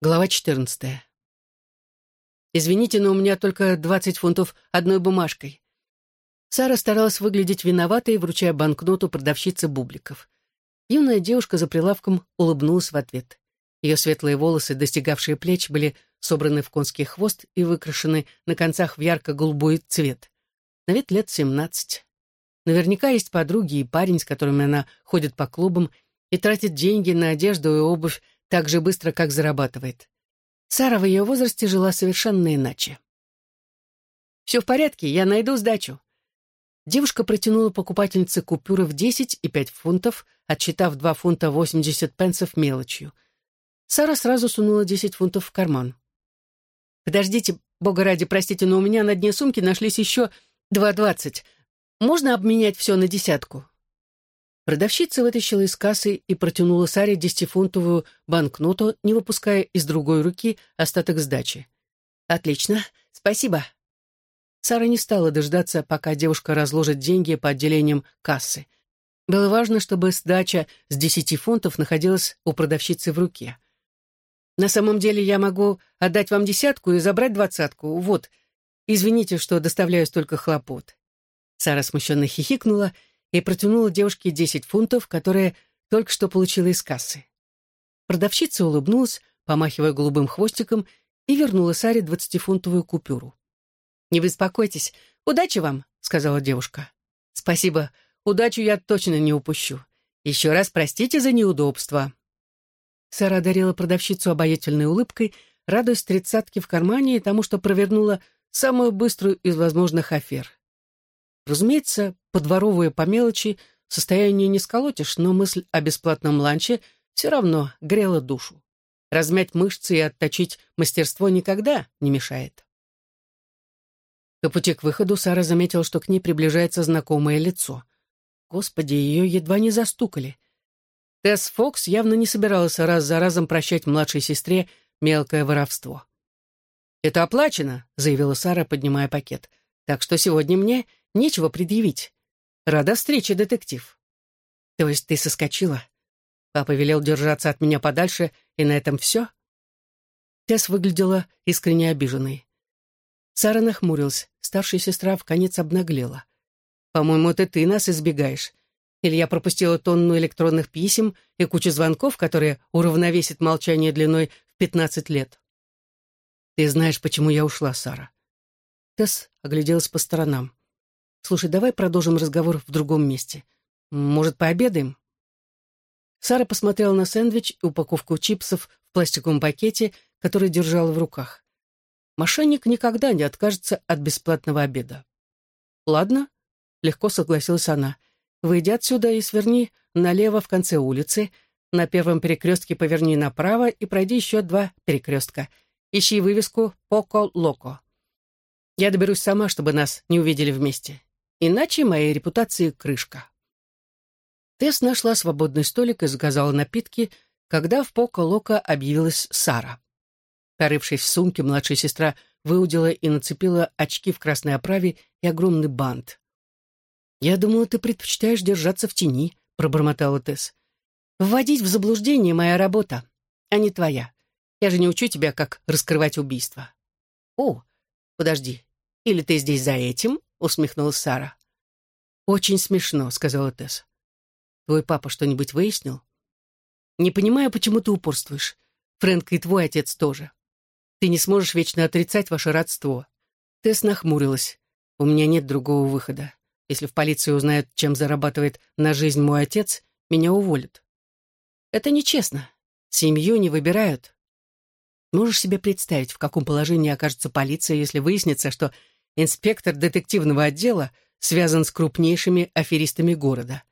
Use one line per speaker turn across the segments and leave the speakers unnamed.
Глава 14. «Извините, но у меня только 20 фунтов одной бумажкой». Сара старалась выглядеть виноватой, вручая банкноту продавщице бубликов. Юная девушка за прилавком улыбнулась в ответ. Ее светлые волосы, достигавшие плеч, были собраны в конский хвост и выкрашены на концах в ярко-голубой цвет. На вид лет 17. Наверняка есть подруги и парень, с которыми она ходит по клубам и тратит деньги на одежду и обувь так же быстро, как зарабатывает. Сара в ее возрасте жила совершенно иначе. «Все в порядке, я найду сдачу». Девушка протянула покупательнице купюры в 10 и 5 фунтов, отчитав 2 фунта 80 пенсов мелочью. Сара сразу сунула 10 фунтов в карман. «Подождите, бога ради, простите, но у меня на дне сумки нашлись еще 2,20. Можно обменять все на десятку?» Продавщица вытащила из кассы и протянула Саре десятифунтовую банкноту, не выпуская из другой руки остаток сдачи. «Отлично, спасибо». Сара не стала дождаться, пока девушка разложит деньги по отделениям кассы. Было важно, чтобы сдача с десяти фунтов находилась у продавщицы в руке. «На самом деле я могу отдать вам десятку и забрать двадцатку. Вот, извините, что доставляю столько хлопот». Сара смущенно хихикнула и протянула девушке десять фунтов, которые только что получила из кассы. Продавщица улыбнулась, помахивая голубым хвостиком, и вернула Саре двадцатифунтовую купюру. «Не беспокойтесь, удачи вам», — сказала девушка. «Спасибо, удачу я точно не упущу. Еще раз простите за неудобство». Сара одарила продавщицу обаятельной улыбкой, радуясь тридцатке в кармане и тому, что провернула самую быструю из возможных афер. Разумеется, подворовывая по мелочи, состояние не сколотишь, но мысль о бесплатном ланче все равно грела душу. Размять мышцы и отточить мастерство никогда не мешает. По пути к выходу Сара заметила, что к ней приближается знакомое лицо. Господи, ее едва не застукали. Тесс Фокс явно не собиралась раз за разом прощать младшей сестре мелкое воровство. «Это оплачено», — заявила Сара, поднимая пакет. «Так что сегодня мне Нечего предъявить. Рада встрече, детектив. То есть ты соскочила? Папа велел держаться от меня подальше, и на этом все? Тесс выглядела искренне обиженной. Сара нахмурилась. Старшая сестра в конец обнаглела. «По-моему, это ты нас избегаешь. Или я пропустила тонну электронных писем и кучу звонков, которые уравновесят молчание длиной в пятнадцать лет?» «Ты знаешь, почему я ушла, Сара?» Тесс огляделась по сторонам. Слушай, давай продолжим разговор в другом месте. Может, пообедаем?» Сара посмотрела на сэндвич и упаковку чипсов в пластиковом пакете, который держала в руках. Мошенник никогда не откажется от бесплатного обеда. «Ладно», — легко согласилась она. «Выйди отсюда и сверни налево в конце улицы. На первом перекрестке поверни направо и пройди еще два перекрестка. Ищи вывеску «Поко Локо». Я доберусь сама, чтобы нас не увидели вместе. Иначе моей репутации крышка. Тесс нашла свободный столик и заказала напитки, когда в Поко-Локо объявилась Сара. Порывшись в сумке, младшая сестра выудила и нацепила очки в красной оправе и огромный бант. «Я думала, ты предпочитаешь держаться в тени», — пробормотала Тесс. «Вводить в заблуждение моя работа, а не твоя. Я же не учу тебя, как раскрывать убийство». «О, подожди, или ты здесь за этим?» Усмехнулась Сара. «Очень смешно», — сказала Тесс. «Твой папа что-нибудь выяснил?» «Не понимаю, почему ты упорствуешь. Фрэнк и твой отец тоже. Ты не сможешь вечно отрицать ваше родство». Тесс нахмурилась. «У меня нет другого выхода. Если в полиции узнают, чем зарабатывает на жизнь мой отец, меня уволят». «Это нечестно. Семью не выбирают». Можешь себе представить, в каком положении окажется полиция, если выяснится, что инспектор детективного отдела связан с крупнейшими аферистами города.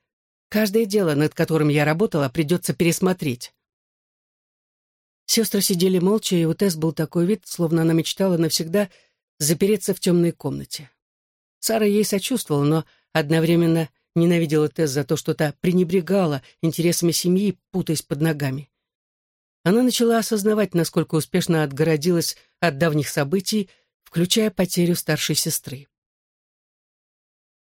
Каждое дело, над которым я работала, придется пересмотреть. Сестры сидели молча, и у Тесс был такой вид, словно она мечтала навсегда запереться в темной комнате. Сара ей сочувствовала, но одновременно ненавидела Тесс за то, что та пренебрегала интересами семьи, путаясь под ногами. Она начала осознавать, насколько успешно отгородилась от давних событий, включая потерю старшей сестры.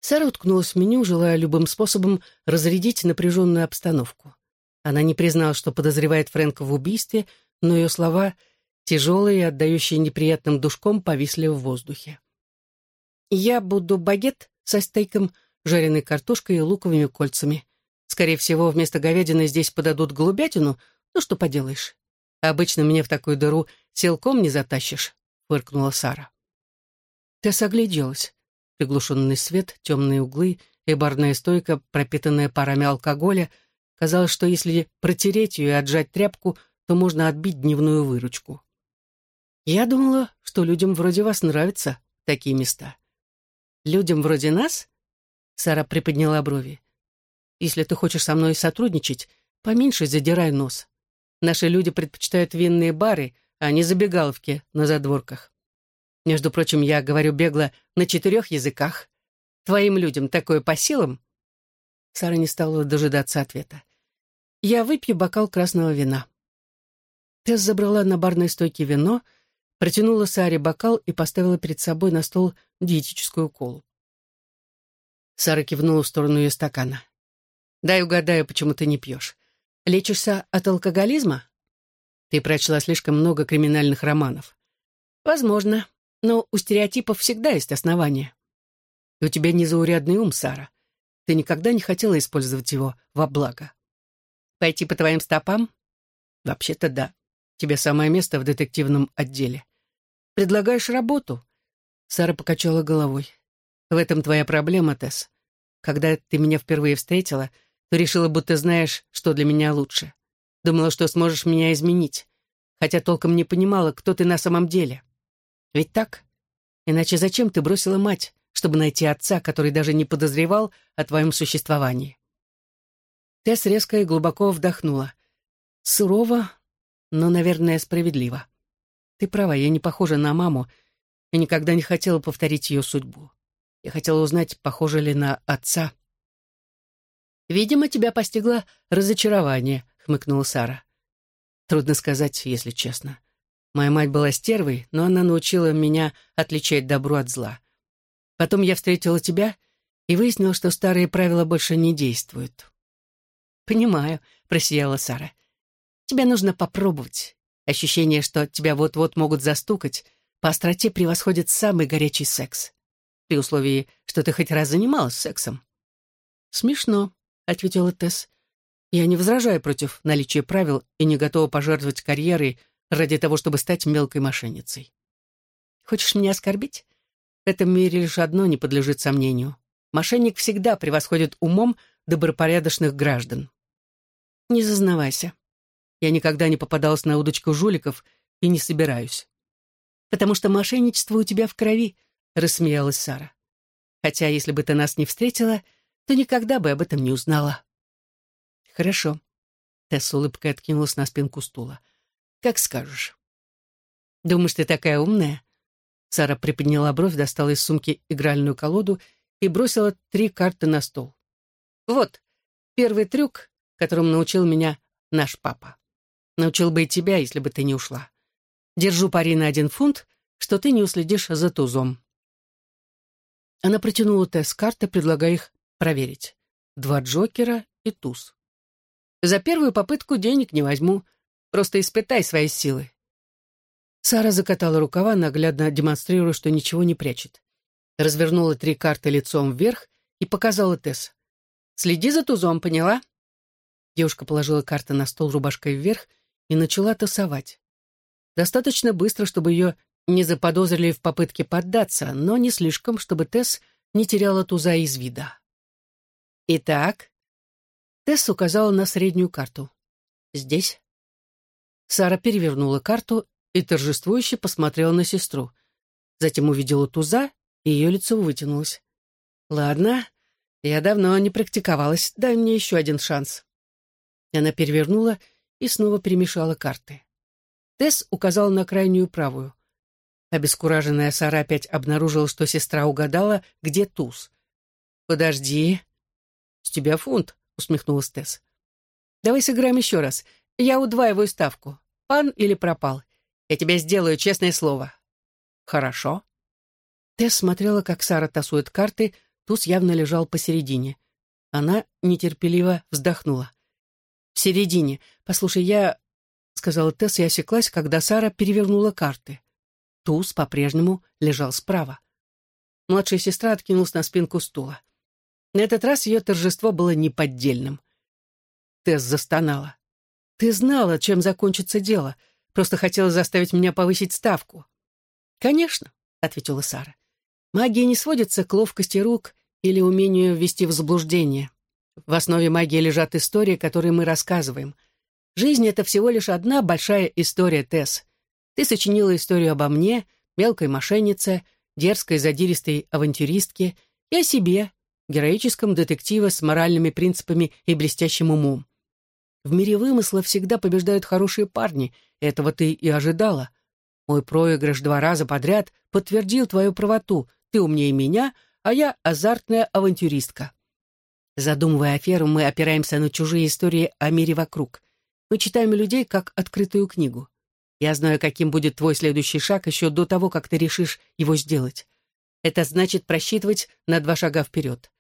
Сара уткнулась в меню, желая любым способом разрядить напряженную обстановку. Она не признала, что подозревает Фрэнка в убийстве, но ее слова тяжелые и отдающие неприятным душком, повисли в воздухе. «Я буду багет со стейком, жареной картошкой и луковыми кольцами. Скорее всего, вместо говядины здесь подадут голубятину, ну что поделаешь. Обычно меня в такую дыру силком не затащишь», — фыркнула Сара. Тесс огляделась. Приглушенный свет, темные углы и барная стойка, пропитанная парами алкоголя. Казалось, что если протереть ее и отжать тряпку, то можно отбить дневную выручку. Я думала, что людям вроде вас нравятся такие места. Людям вроде нас? Сара приподняла брови. Если ты хочешь со мной сотрудничать, поменьше задирай нос. Наши люди предпочитают винные бары, а не забегаловки на задворках. Между прочим, я говорю бегло на четырех языках. Твоим людям такое по силам?» Сара не стала дожидаться ответа. «Я выпью бокал красного вина». Тесс забрала на барной стойке вино, протянула Саре бокал и поставила перед собой на стол диетическую колу. Сара кивнула в сторону ее стакана. «Дай угадаю, почему ты не пьешь. Лечишься от алкоголизма? Ты прочла слишком много криминальных романов. Возможно, но у стереотипов всегда есть основания. И у тебя незаурядный ум, Сара. Ты никогда не хотела использовать его во благо. Пойти по твоим стопам? Вообще-то да. Тебе самое место в детективном отделе. Предлагаешь работу? Сара покачала головой. В этом твоя проблема, Тесс. Когда ты меня впервые встретила, то решила, будто знаешь, что для меня лучше. Думала, что сможешь меня изменить, хотя толком не понимала, кто ты на самом деле. Ведь так? Иначе зачем ты бросила мать, чтобы найти отца, который даже не подозревал о твоем существовании? Тесс резко и глубоко вдохнула. Сурово, но, наверное, справедливо. Ты права, я не похожа на маму и никогда не хотела повторить ее судьбу. Я хотела узнать, похожа ли на отца. «Видимо, тебя постигло разочарование», — хмыкнула Сара. «Трудно сказать, если честно. Моя мать была стервой, но она научила меня отличать добро от зла. Потом я встретила тебя и выяснила, что старые правила больше не действуют». «Понимаю», — просияла Сара. «Тебе нужно попробовать. Ощущение, что тебя вот-вот могут застукать, по остроте превосходит самый горячий секс. При условии, что ты хоть раз занималась сексом. «Смешно», — ответила Тесс. «Я не возражаю против наличия правил и не готова пожертвовать карьерой ради того, чтобы стать мелкой мошенницей. Хочешь меня оскорбить? В этом мире лишь одно не подлежит сомнению. Мошенник всегда превосходит умом добропорядочных граждан. Не зазнавайся. Я никогда не попадалась на удочку жуликов и не собираюсь. «Потому что мошенничество у тебя в крови», — рассмеялась Сара. «Хотя, если бы ты нас не встретила, то никогда бы об этом не узнала». «Хорошо». Тесс улыбкой откинулась на спинку стула. «Как скажешь». «Думаешь, ты такая умная?» Сара приподняла бровь, достала из сумки игральную колоду и бросила три карты на стол. «Вот, первый трюк, которым научил меня наш папа. Научил бы и тебя, если бы ты не ушла. Держу пари на один фунт, что ты не уследишь за тузом». Она протянула тест-карты, предлагая их проверить. Два Джокера и туз. «За первую попытку денег не возьму. Просто испытай свои силы». Сара закатала рукава, наглядно демонстрируя, что ничего не прячет. Развернула три карты лицом вверх и показала Тесс. «Следи за тузом, поняла?» Девушка положила карты на стол рубашкой вверх и начала тасовать. Достаточно быстро, чтобы ее не заподозрили в попытке поддаться, но не слишком, чтобы Тесс не теряла туза из вида. «Итак?» Тесс указала на среднюю карту. «Здесь?» Сара перевернула карту и торжествующе посмотрела на сестру. Затем увидела туза, и ее лицо вытянулось. «Ладно, я давно не практиковалась. Дай мне еще один шанс». Она перевернула и снова перемешала карты. Тесс указал на крайнюю правую. Обескураженная Сара опять обнаружила, что сестра угадала, где туз. «Подожди». «С тебя фунт», — усмехнулась Тесс. «Давай сыграем еще раз. Я удваиваю ставку. Пан или пропал. Я тебя сделаю, честное слово». «Хорошо». Тесс смотрела, как Сара тасует карты, туз явно лежал посередине. Она нетерпеливо вздохнула. «В середине. Послушай, я сказала Тесс и осеклась, когда Сара перевернула карты. Туз по-прежнему лежал справа. Младшая сестра откинулась на спинку стула. На этот раз ее торжество было неподдельным. Тесс застонала. «Ты знала, чем закончится дело. Просто хотела заставить меня повысить ставку». «Конечно», — ответила Сара. «Магия не сводится к ловкости рук или умению ввести в заблуждение. В основе магии лежат истории, которые мы рассказываем. Жизнь — это всего лишь одна большая история, Тесс. Ты сочинила историю обо мне, мелкой мошеннице, дерзкой задиристой авантюристке и о себе, героическом детективе с моральными принципами и блестящим умом. В мире вымысла всегда побеждают хорошие парни, этого ты и ожидала. Мой проигрыш два раза подряд подтвердил твою правоту, ты умнее меня, а я азартная авантюристка. Задумывая аферу, мы опираемся на чужие истории о мире вокруг. Мы читаем людей как открытую книгу. Я знаю, каким будет твой следующий шаг еще до того, как ты решишь его сделать. Это значит просчитывать на два шага вперед.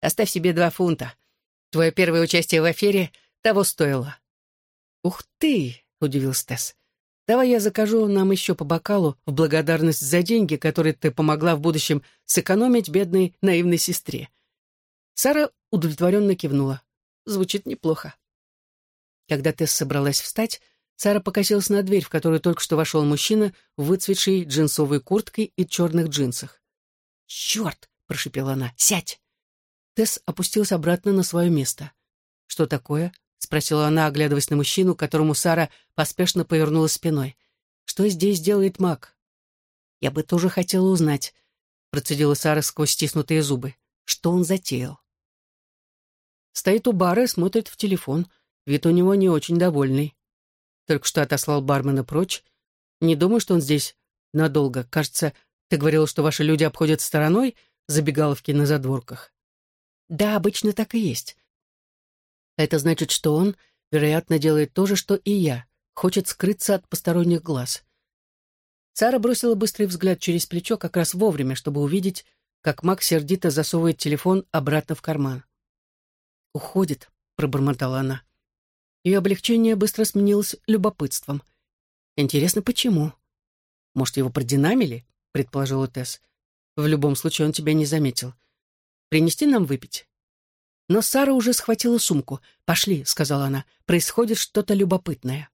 Оставь себе два фунта. Твое первое участие в афере того стоило. «Ух ты!» — удивился Тесс. «Давай я закажу нам еще по бокалу в благодарность за деньги, которые ты помогла в будущем сэкономить бедной наивной сестре». Сара удовлетворенно кивнула. Звучит неплохо. Когда Тесс собралась встать, Сара покосилась на дверь, в которую только что вошел мужчина в выцветшей джинсовой куртке и черных джинсах. «Черт!» — прошепела она. «Сядь!» Тесс опустилась обратно на свое место. «Что такое?» — спросила она, оглядываясь на мужчину, которому Сара поспешно повернула спиной. «Что здесь делает маг?» «Я бы тоже хотела узнать», — процедила Сара сквозь стиснутые зубы. «Что он затеял?» Стоит у бара и смотрит в телефон. Вид у него не очень довольный. Только что отослал бармена прочь. Не думаю, что он здесь надолго. Кажется, ты говорил, что ваши люди обходят стороной забегаловки на задворках. Да, обычно так и есть. Это значит, что он, вероятно, делает то же, что и я. Хочет скрыться от посторонних глаз. Сара бросила быстрый взгляд через плечо как раз вовремя, чтобы увидеть, как Макс сердито засовывает телефон обратно в карман. «Уходит», — пробормотала она. Ее облегчение быстро сменилось любопытством. «Интересно, почему?» «Может, его продинамили?» — предположила Тесс. «В любом случае, он тебя не заметил. Принести нам выпить?» Но Сара уже схватила сумку. «Пошли», — сказала она, — «происходит что-то любопытное».